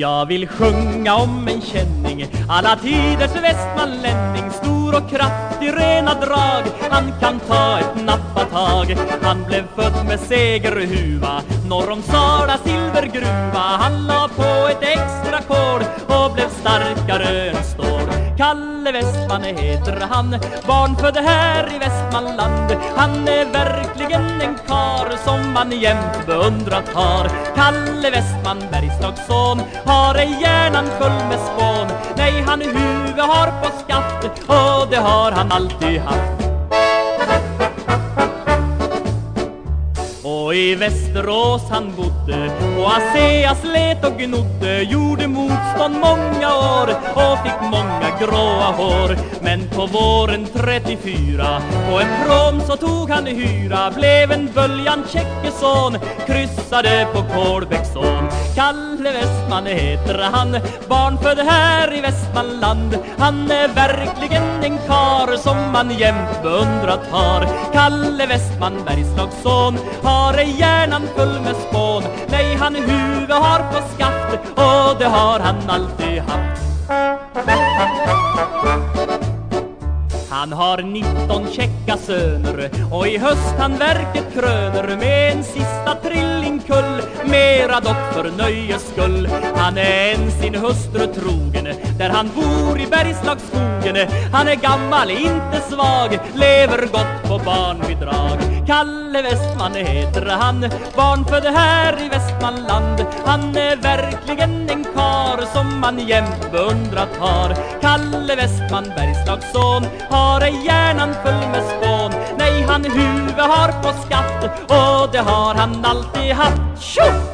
Jag vill sjunga om en känning Alla tiders västmanlänning Stor och kraftig, rena drag. Han kan ta ett nappatag Han blev född med segerhuva Norr om Sala silvergruva. Han la på ett extra kol Och blev starkare än stål. Kalle Westman heter han barnfödd här i Västmanland. Han är verkligen en kar. Som man jämt beundrat har. Kalle Westman, Bergslagsson, Har ej hjärnan full med spån. Nej, han huvud har på skaft Och det har han alltid haft. Och i Västerås han bodde. Och ASEA slet och gnodde Gjorde motstånd många år Och fick många gråa hår. Men på våren 34 På en prom så tog han hyra Blev en böljan tjeckeson Kryssade på Kolbäcksån. Kalle Westman heter han. Barn född här i Västmanland. Han är verkligen en kar Som man jämt beundrat har. Kalle Westman, Bergslagsson Har ej hjärnan full med spån. Nej, han huvud har på skaft Och det har han alltid haft han har 19 käcka söner och i höst han verket kröner med en sista trillingkull mera dock för nöjes skull. Han är en sin hustru trogen där han bor i Bergslagsskogen. Han är gammal, inte svag, lever gott på barnbidrag. Kalle Westman heter han, barnfödd här i Västmanland. Han är verkligen en karl som man jämt beundrat har. Kalle Westman, Bergslagsson, har ej hjärnan full med spån Nej, han huvud har på skatt och det har han alltid haft Tjoff!